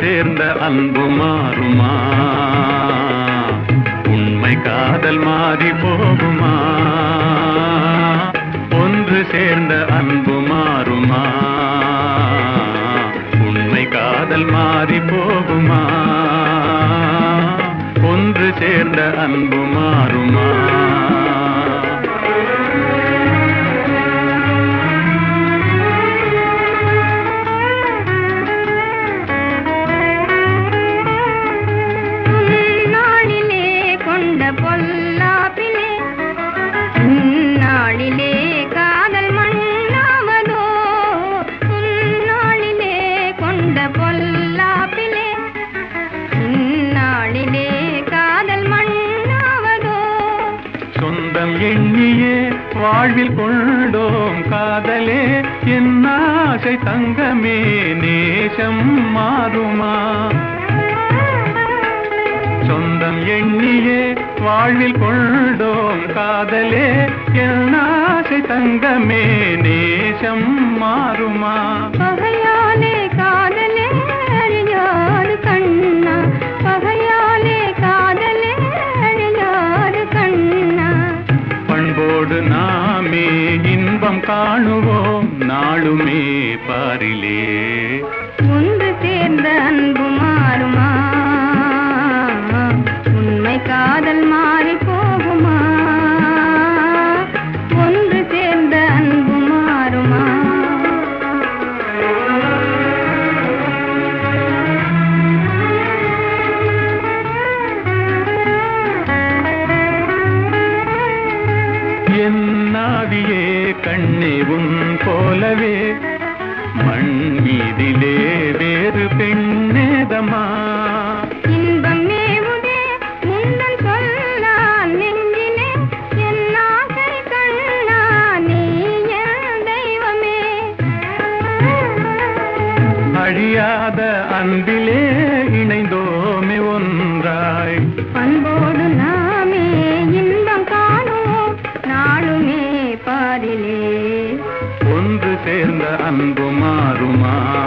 சேர்ந்த அன்பு மாறுமா? உண்மை காதல் மாறி போகுமா? ஒன்று சேர்ந்த அன்பு மாறுமா? உண்மை காதல் மாறி போகுமா? ஒன்று சேர்ந்த அன்பு மாறுமா? எண்ணியே வாழ்வில் கொண்டோம் காதலே. என் ஆசை தங்கமே நேசம் மாறுமா? சொந்தம் எண்ணியே வாழ்வில் கொண்டோம் காதலே. என் ஆசை தங்கமே நேசம் மாறுமா? பகையானே ಲಾಭಂ ಕಾಣುವೋ ನಾಳುಮೇ ಪಾರಿಲೇ கண்ணே உன் போலவே. மண் மீதிலே வேறு பெண்ணேதமா அழியாத அன்பிலே இணைந்தோமே ஒன்றாய். அன்போடு நாமே அன்பு மாறுமா?